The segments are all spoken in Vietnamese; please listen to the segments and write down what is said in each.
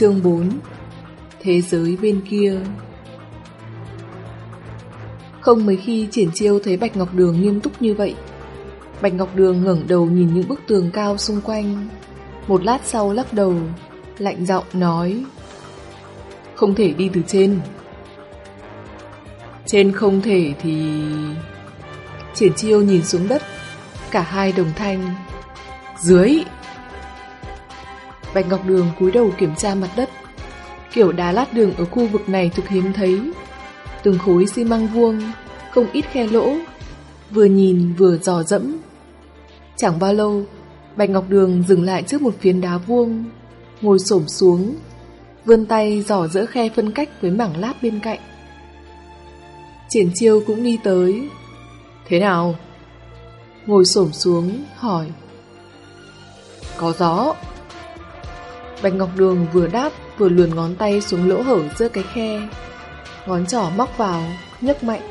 Chương 4 Thế giới bên kia. Không mấy khi triển chiêu thấy Bạch Ngọc Đường nghiêm túc như vậy. Bạch Ngọc Đường ngẩng đầu nhìn những bức tường cao xung quanh. Một lát sau lắc đầu, Lạnh giọng nói, Không thể đi từ trên. Trên không thể thì... Triển chiêu nhìn xuống đất, Cả hai đồng thanh, Dưới! Bạch Ngọc Đường cúi đầu kiểm tra mặt đất. Kiểu đá lát đường ở khu vực này thực hiếm thấy. Từng khối xi măng vuông, Không ít khe lỗ, Vừa nhìn vừa dò dẫm. Chẳng bao lâu, Bạch Ngọc Đường dừng lại trước một phiến đá vuông, Ngồi xổm xuống, Vươn tay dò giữa khe phân cách với mảng lát bên cạnh. Triển chiêu cũng đi tới. Thế nào? Ngồi xổm xuống, hỏi. Có gió. Bạch Ngọc Đường vừa đáp vừa luồn ngón tay xuống lỗ hở giữa cái khe. Ngón trỏ móc vào, nhấc mạnh.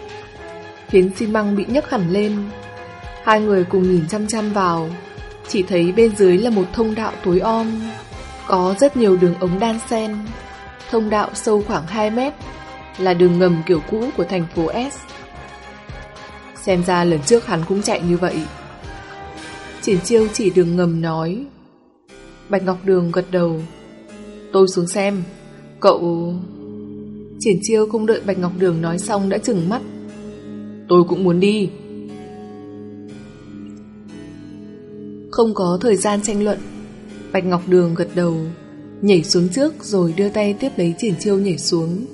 khiến xi măng bị nhấc hẳn lên. Hai người cùng nhìn chăm chăm vào, chỉ thấy bên dưới là một thông đạo tối om. Có rất nhiều đường ống đan xen. Thông đạo sâu khoảng 2 mét, là đường ngầm kiểu cũ của thành phố S. Xem ra lần trước hắn cũng chạy như vậy. Triển chiêu chỉ đường ngầm nói Bạch Ngọc Đường gật đầu. Tôi xuống xem. Cậu... Triển chiêu không đợi Bạch Ngọc Đường nói xong đã chừng mắt. Tôi cũng muốn đi. Không có thời gian tranh luận, Bạch Ngọc Đường gật đầu, Nhảy xuống trước rồi đưa tay tiếp lấy triển chiêu nhảy xuống.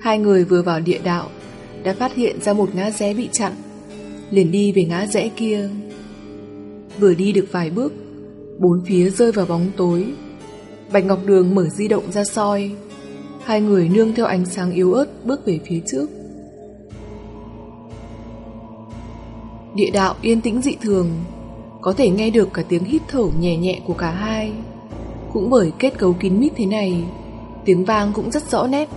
Hai người vừa vào địa đạo, Đã phát hiện ra một ngã rẽ bị chặn, Liền đi về ngã rẽ kia. Vừa đi được vài bước Bốn phía rơi vào bóng tối. Bạch Ngọc Đường mở di động ra soi. Hai người nương theo ánh sáng yếu ớt Bước về phía trước. Địa đạo yên tĩnh dị thường, Có thể nghe được cả tiếng hít thở nhẹ nhẹ của cả hai. Cũng bởi kết cấu kín mít thế này, Tiếng vang cũng rất rõ nét.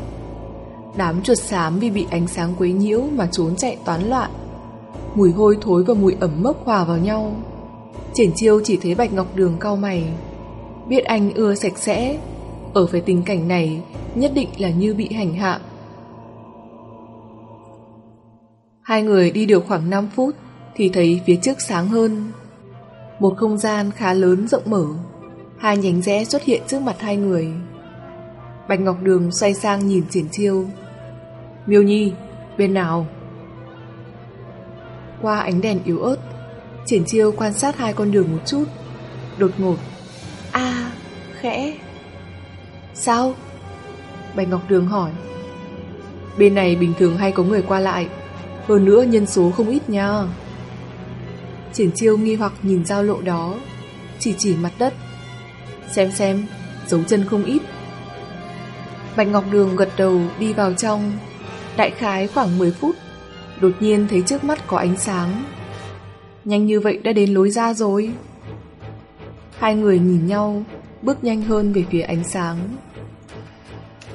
Đám chuột xám vì bị ánh sáng quấy nhiễu Mà trốn chạy toán loạn. Mùi hôi thối và mùi ẩm mốc hòa vào nhau. Triển chiêu chỉ thấy Bạch Ngọc Đường cau mày. Biết anh ưa sạch sẽ, Ở phải tình cảnh này, Nhất định là như bị hành hạ. Hai người đi được khoảng 5 phút Thì thấy phía trước sáng hơn. Một không gian khá lớn rộng mở, Hai nhánh rẽ xuất hiện trước mặt hai người. Bạch Ngọc Đường xoay sang nhìn triển chiêu. Miêu Nhi, Bên nào? Qua ánh đèn yếu ớt. Triển chiêu quan sát hai con đường một chút. Đột ngột. A, khẽ. Sao? Bạch Ngọc Đường hỏi. Bên này bình thường hay có người qua lại. Hơn nữa nhân số không ít nha. Triển chiêu nghi hoặc nhìn giao lộ đó. Chỉ chỉ mặt đất. Xem xem, Dấu chân không ít. Bạch Ngọc Đường gật đầu đi vào trong. Đại khái khoảng 10 phút. Đột nhiên thấy trước mắt có ánh sáng. Nhanh như vậy đã đến lối ra rồi. Hai người nhìn nhau, Bước nhanh hơn về phía ánh sáng.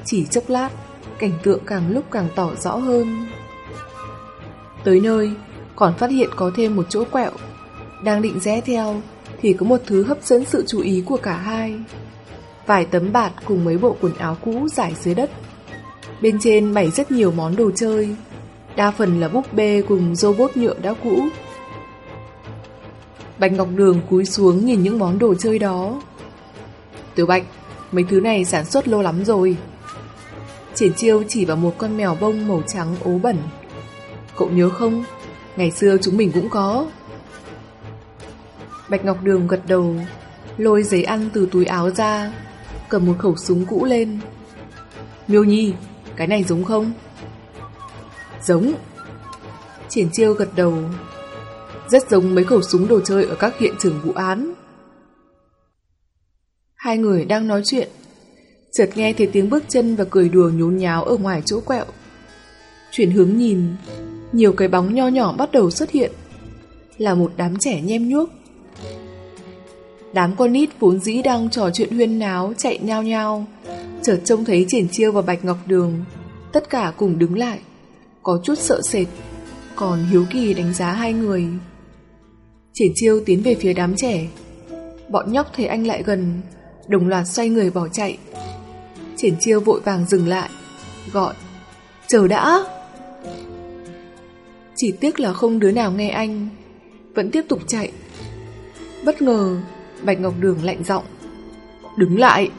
Chỉ chốc lát, Cảnh tượng càng lúc càng tỏ rõ hơn. Tới nơi, Còn phát hiện có thêm một chỗ quẹo. Đang định rẽ theo, Thì có một thứ hấp dẫn sự chú ý của cả hai. Vài tấm bạt cùng mấy bộ quần áo cũ giải dưới đất. Bên trên bày rất nhiều món đồ chơi. Đa phần là búp bê cùng robot nhựa đã cũ. Bạch Ngọc Đường cúi xuống nhìn những món đồ chơi đó. Tiểu Bạch, mấy thứ này sản xuất lâu lắm rồi. Triển chiêu chỉ vào một con mèo bông màu trắng ố bẩn. Cậu nhớ không? Ngày xưa chúng mình cũng có. Bạch Ngọc Đường gật đầu, lôi giấy ăn từ túi áo ra, cầm một khẩu súng cũ lên. Miêu Nhi, cái này giống không? Giống. Triển chiêu gật đầu, rất giống mấy khẩu súng đồ chơi ở các hiện trường vụ án. Hai người đang nói chuyện, chợt nghe thấy tiếng bước chân và cười đùa nhốn nháo ở ngoài chỗ quẹo. Chuyển hướng nhìn, nhiều cái bóng nho nhỏ bắt đầu xuất hiện, là một đám trẻ nhem nhuốc. Đám con nít vốn dĩ đang trò chuyện huyên náo chạy nhao nhao, chợt trông thấy triển chiêu và bạch ngọc đường, tất cả cùng đứng lại, có chút sợ sệt, còn hiếu kỳ đánh giá hai người. Triển chiêu tiến về phía đám trẻ Bọn nhóc thấy anh lại gần Đồng loạt xoay người bỏ chạy Triển chiêu vội vàng dừng lại, gọi, chờ đã. Chỉ tiếc là không đứa nào nghe anh, vẫn tiếp tục chạy. Bất ngờ, Bạch Ngọc Đường lạnh giọng, đứng lại.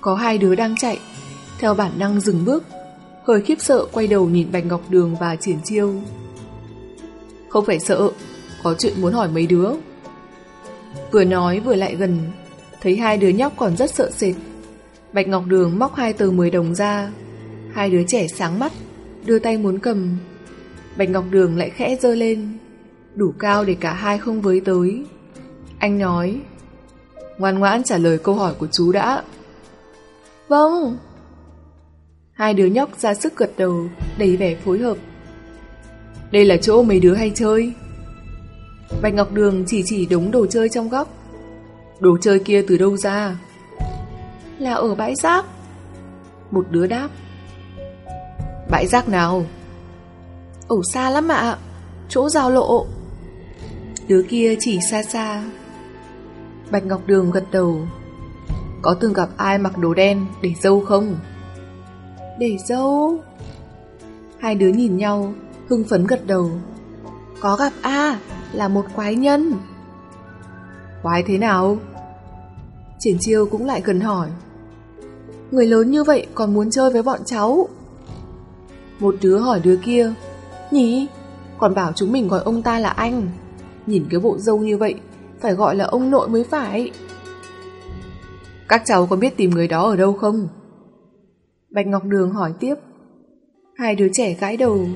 Có hai đứa đang chạy, theo bản năng dừng bước, hơi khiếp sợ quay đầu nhìn Bạch Ngọc Đường và Triển Chiêu. Không phải sợ, có chuyện muốn hỏi mấy đứa. Vừa nói vừa lại gần, thấy hai đứa nhóc còn rất sợ sệt. Bạch Ngọc Đường móc hai tờ 10 đồng ra, hai đứa trẻ sáng mắt, đưa tay muốn cầm. Bạch Ngọc Đường lại khẽ dơ lên, đủ cao để cả hai không với tới. Anh nói, ngoan ngoãn trả lời câu hỏi của chú đã. Vâng. Hai đứa nhóc ra sức gật đầu, đầy vẻ phối hợp. Đây là chỗ mấy đứa hay chơi. Bạch Ngọc Đường chỉ chỉ đống đồ chơi trong góc. Đồ chơi kia từ đâu ra? Là ở bãi rác. Một đứa đáp. Bãi rác nào? Ở xa lắm ạ, chỗ giao lộ. Đứa kia chỉ xa xa. Bạch Ngọc Đường gật đầu. Có từng gặp ai mặc đồ đen để dâu không? Để dâu? Hai đứa nhìn nhau, hưng phấn gật đầu. Có gặp A, là một quái nhân. Quái thế nào? Triển chiêu cũng lại gần hỏi. Người lớn như vậy còn muốn chơi với bọn cháu. Một đứa hỏi đứa kia, nhỉ, còn bảo chúng mình gọi ông ta là anh. Nhìn cái bộ dâu như vậy, phải gọi là ông nội mới phải. Các cháu có biết tìm người đó ở đâu không? Bạch Ngọc Đường hỏi tiếp. Hai đứa trẻ gãi đầu,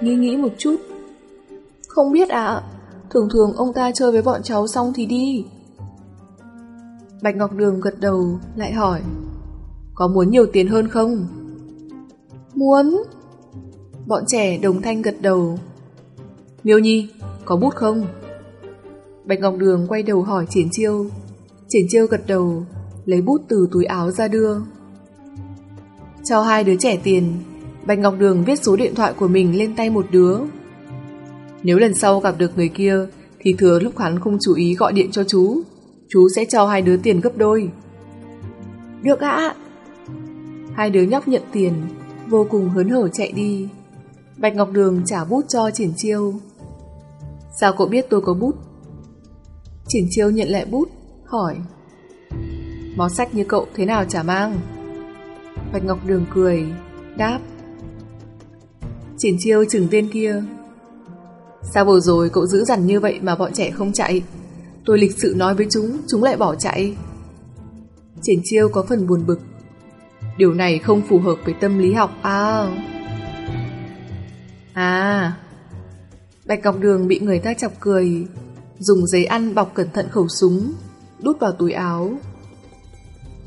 nghĩ nghĩ một chút. Không biết ạ, thường thường ông ta chơi với bọn cháu xong thì đi. Bạch Ngọc Đường gật đầu, lại hỏi. Có muốn nhiều tiền hơn không? Muốn. Bọn trẻ đồng thanh gật đầu. Miêu Nhi, có bút không? Bạch Ngọc Đường quay đầu hỏi Triển Chiêu. Triển Chiêu gật đầu, lấy bút từ túi áo ra đưa. Cho hai đứa trẻ tiền, Bạch Ngọc Đường viết số điện thoại của mình lên tay một đứa. Nếu lần sau gặp được người kia, thì thừa lúc hắn không chú ý gọi điện cho chú, chú sẽ cho hai đứa tiền gấp đôi. Được ạ. Hai đứa nhóc nhận tiền, vô cùng hớn hở chạy đi. Bạch Ngọc Đường trả bút cho Triển Chiêu. Sao cậu biết tôi có bút? Triển Chiêu nhận lại bút, hỏi. Mó sách như cậu thế nào chả mang? Bạch Ngọc Đường cười, đáp. Triển Chiêu chừng tên kia. Sao vừa rồi cậu giữ dằn như vậy mà bọn trẻ không chạy? Tôi lịch sự nói với chúng, chúng lại bỏ chạy. Triển Chiêu có phần buồn bực. Điều này không phù hợp với tâm lý học à. À, Bạch Ngọc Đường bị người ta chọc cười, dùng giấy ăn bọc cẩn thận khẩu súng, đút vào túi áo.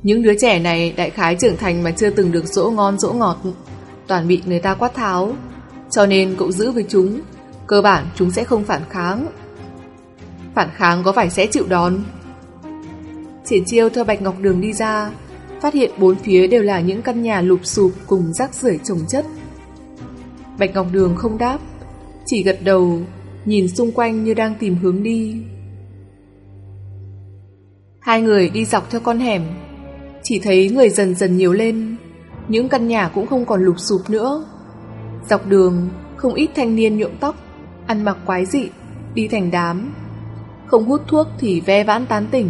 Những đứa trẻ này đại khái trưởng thành mà chưa từng được dỗ ngon dỗ ngọt, toàn bị người ta quát tháo, cho nên cậu giữ với chúng, cơ bản chúng sẽ không phản kháng. Phản kháng có phải sẽ chịu đòn? Triển chiêu theo Bạch Ngọc Đường đi ra, phát hiện bốn phía đều là những căn nhà lụp sụp cùng rác rưởi trồng chất. Bạch Ngọc Đường không đáp, chỉ gật đầu, nhìn xung quanh như đang tìm hướng đi. Hai người đi dọc theo con hẻm, chỉ thấy người dần dần nhiều lên, những căn nhà cũng không còn lụp sụp nữa. Dọc đường, không ít thanh niên nhuộm tóc, ăn mặc quái dị, đi thành đám. Không hút thuốc thì ve vãn tán tỉnh.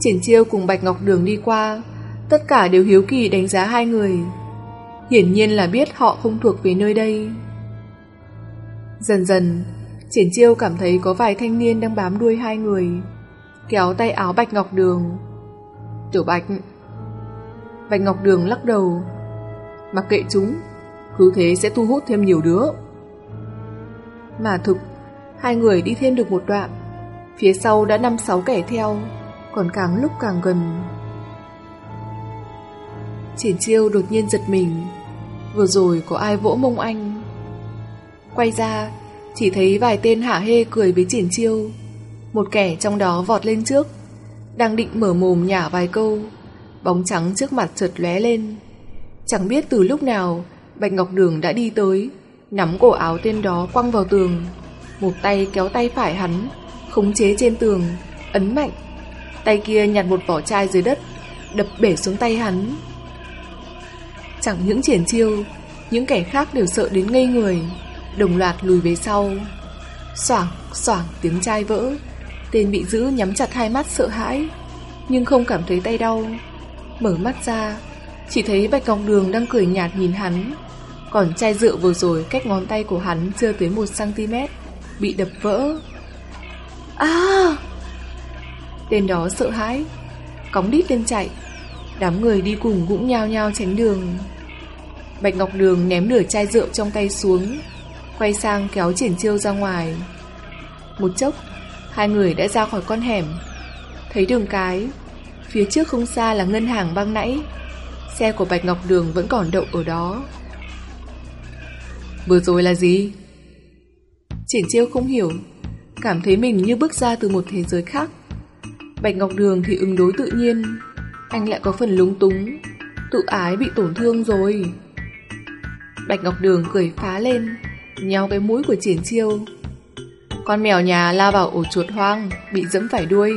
Triển chiêu cùng Bạch Ngọc Đường đi qua, tất cả đều hiếu kỳ đánh giá hai người. Hiển nhiên là biết họ không thuộc về nơi đây. Dần dần, Triển chiêu cảm thấy có vài thanh niên đang bám đuôi hai người, kéo tay áo Bạch Ngọc Đường. Tiểu Bạch Bạch Ngọc Đường lắc đầu Mặc kệ chúng Cứ thế sẽ thu hút thêm nhiều đứa mà thực. Hai người đi thêm được một đoạn. Phía sau đã năm sáu kẻ theo, Còn càng lúc càng gần. Triển chiêu đột nhiên giật mình. Vừa rồi có ai vỗ mông anh? Quay ra, Chỉ thấy vài tên hả hê cười với triển chiêu. Một kẻ trong đó vọt lên trước, Đang định mở mồm nhả vài câu. Bóng trắng trước mặt chợt lóe lên. Chẳng biết từ lúc nào, Bạch Ngọc Đường đã đi tới. Nắm cổ áo tên đó quăng vào tường Một tay kéo tay phải hắn Khống chế trên tường Ấn mạnh Tay kia nhặt một vỏ chai dưới đất đập bể xuống tay hắn. Chẳng những triển chiêu, những kẻ khác đều sợ đến ngây người, đồng loạt lùi về sau. Xoảng, xoảng tiếng chai vỡ, tên bị giữ nhắm chặt hai mắt sợ hãi, nhưng không cảm thấy tay đau. Mở mắt ra, chỉ thấy Bạch Ngọc Đường đang cười nhạt nhìn hắn, còn chai rượu vừa rồi cách ngón tay của hắn chưa tới 1cm, bị đập vỡ. À! Tên đó sợ hãi, cóng đít lên chạy. Đám người đi cùng cũng nhao nhao tránh đường. Bạch Ngọc Đường ném nửa chai rượu trong tay xuống, quay sang kéo triển chiêu ra ngoài. Một chốc, hai người đã ra khỏi con hẻm. Thấy đường cái, phía trước không xa là ngân hàng băng nãy. Xe của Bạch Ngọc Đường vẫn còn đậu ở đó. Vừa rồi là gì? Triển chiêu không hiểu, cảm thấy mình như bước ra từ một thế giới khác. Bạch Ngọc Đường thì ứng đối tự nhiên, anh lại có phần lúng túng, tự ái bị tổn thương rồi. Bạch Ngọc Đường cười phá lên, nhéo cái mũi của triển chiêu. Con mèo nhà la vào ổ chuột hoang, bị dẫm phải đuôi.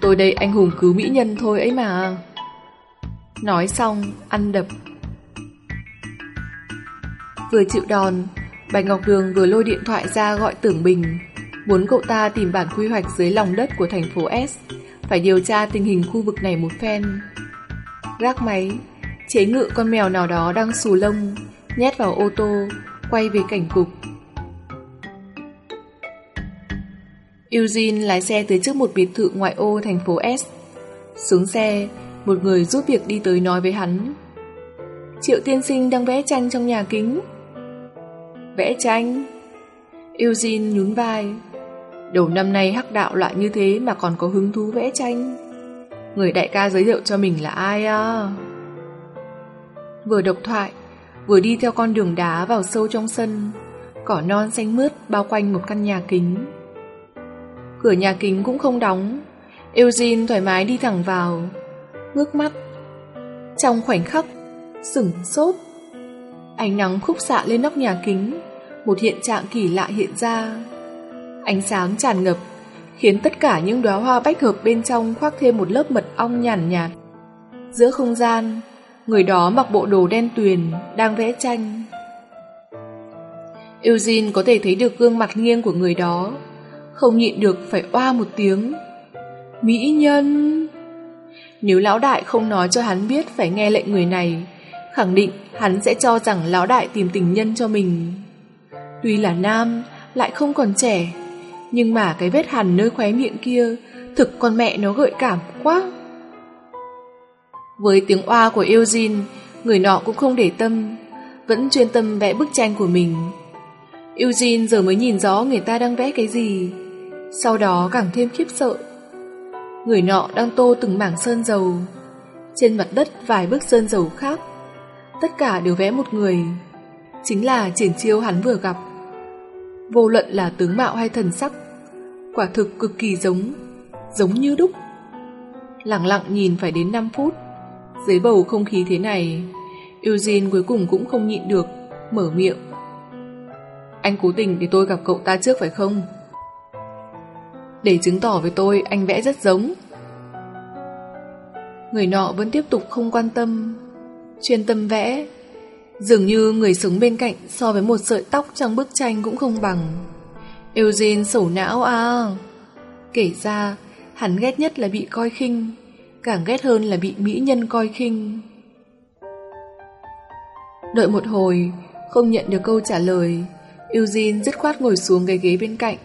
Tôi đây anh hùng cứu mỹ nhân thôi ấy mà. Nói xong, ăn đập. Vừa chịu đòn, Bạch Ngọc Đường vừa lôi điện thoại ra gọi Tưởng Bình, muốn cậu ta tìm bản quy hoạch dưới lòng đất của thành phố S, phải điều tra tình hình khu vực này một phen. Gác máy, chế ngự con mèo nào đó đang xù lông, nhét vào ô tô, quay về cảnh cục. Eugene lái xe tới trước một biệt thự ngoại ô thành phố S. Xuống xe, một người giúp việc đi tới nói với hắn. Triệu tiên sinh đang vẽ tranh trong nhà kính. Vẽ tranh? Eugene nhún vai. Đầu năm nay hắc đạo loại như thế mà còn có hứng thú vẽ tranh. Người đại ca giới thiệu cho mình là ai à? Vừa độc thoại, vừa đi theo con đường đá vào sâu trong sân, cỏ non xanh mướt bao quanh một căn nhà kính. Cửa nhà kính cũng không đóng, Eugene thoải mái đi thẳng vào, ngước mắt. Trong khoảnh khắc, sửng sốt. Ánh nắng khúc xạ lên nóc nhà kính, một hiện trạng kỳ lạ hiện ra. Ánh sáng tràn ngập, khiến tất cả những đóa hoa bách hợp bên trong khoác thêm một lớp mật ong nhàn nhạt. Giữa không gian, người đó mặc bộ đồ đen tuyền, đang vẽ tranh. Eugene có thể thấy được gương mặt nghiêng của người đó, không nhịn được phải oa một tiếng. Mỹ nhân! Nếu lão đại không nói cho hắn biết phải nghe lệnh người này, khẳng định hắn sẽ cho rằng lão đại tìm tình nhân cho mình. Tuy là nam, lại không còn trẻ, nhưng mà cái vết hằn nơi khóe miệng kia thực con mẹ nó gợi cảm quá. Với tiếng oa của Eugene, người nọ cũng không để tâm, vẫn chuyên tâm vẽ bức tranh của mình. Eugene giờ mới nhìn rõ người ta đang vẽ cái gì, sau đó càng thêm khiếp sợ. Người nọ đang tô từng mảng sơn dầu, trên mặt đất vài bức sơn dầu khác, tất cả đều vẽ một người, chính là triển chiêu hắn vừa gặp. Vô luận là tướng mạo hay thần sắc, quả thực cực kỳ giống, giống như đúc. Lặng lặng nhìn phải đến 5 phút, dưới bầu không khí thế này, Eugene cuối cùng cũng không nhịn được, mở miệng. Anh cố tình để tôi gặp cậu ta trước phải không? Để chứng tỏ với tôi anh vẽ rất giống. Người nọ vẫn tiếp tục không quan tâm, chuyên tâm vẽ. Dường như người sống bên cạnh so với một sợi tóc trong bức tranh cũng không bằng. Eugene sầu não à. Kể ra, hắn ghét nhất là bị coi khinh, càng ghét hơn là bị mỹ nhân coi khinh. Đợi một hồi, không nhận được câu trả lời, Eugene dứt khoát ngồi xuống cái ghế bên cạnh.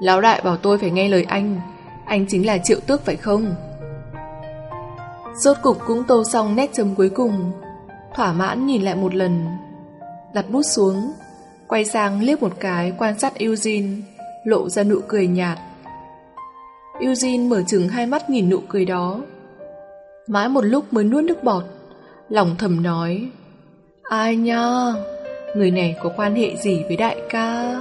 Lão đại bảo tôi phải nghe lời anh, anh chính là triệu tước phải không? Rốt cục cũng tô xong nét chấm cuối cùng, thỏa mãn nhìn lại một lần, đặt bút xuống, quay sang liếc một cái quan sát Eugene, lộ ra nụ cười nhạt. Eugene mở chừng hai mắt nhìn nụ cười đó. Mãi một lúc mới nuốt nước bọt, lòng thầm nói, ai nha, người này có quan hệ gì với đại ca?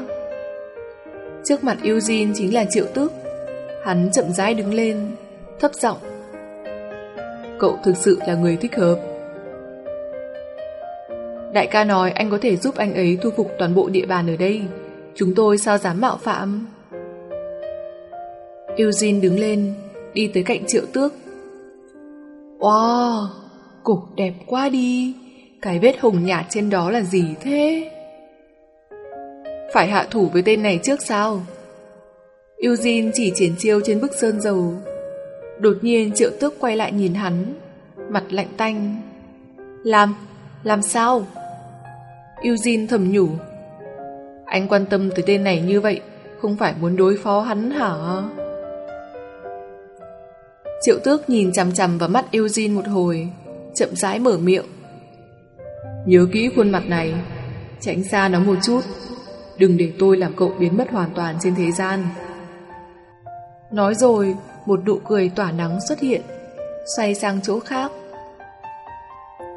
Trước mặt Eugene chính là triệu tước, hắn chậm rãi đứng lên, thấp giọng. Cậu thực sự là người thích hợp. Đại ca nói anh có thể giúp anh ấy thu phục toàn bộ địa bàn ở đây. Chúng tôi sao dám mạo phạm? Eugene đứng lên, đi tới cạnh triệu tước. Wow, cổ đẹp quá đi. Cái vết hồng nhạt trên đó là gì thế? Phải hạ thủ với tên này trước sao? Eugene chỉ triển chiêu trên bức sơn dầu. Đột nhiên triệu tước quay lại nhìn hắn, mặt lạnh tanh. Làm, làm sao? Eugene thầm nhủ. Anh quan tâm tới tên này như vậy, không phải muốn đối phó hắn hả? Triệu tước nhìn chằm chằm vào mắt Eugene một hồi, chậm rãi mở miệng. Nhớ kỹ khuôn mặt này, tránh xa nó một chút, đừng để tôi làm cậu biến mất hoàn toàn trên thế gian. Nói rồi, một nụ cười tỏa nắng xuất hiện, xoay sang chỗ khác.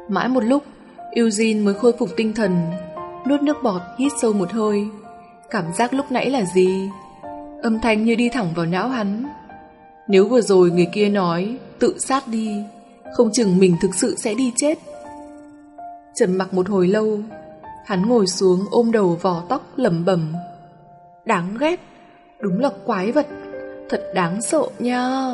Mãi một lúc, Eugene mới khôi phục tinh thần, nuốt nước bọt hít sâu một hơi. Cảm giác lúc nãy là gì? Âm thanh như đi thẳng vào não hắn. Nếu vừa rồi người kia nói tự sát đi, không chừng mình thực sự sẽ đi chết. Trầm mặc một hồi lâu, hắn ngồi xuống ôm đầu vò tóc lẩm bẩm. Đáng ghét, đúng là quái vật, thật đáng sợ nha.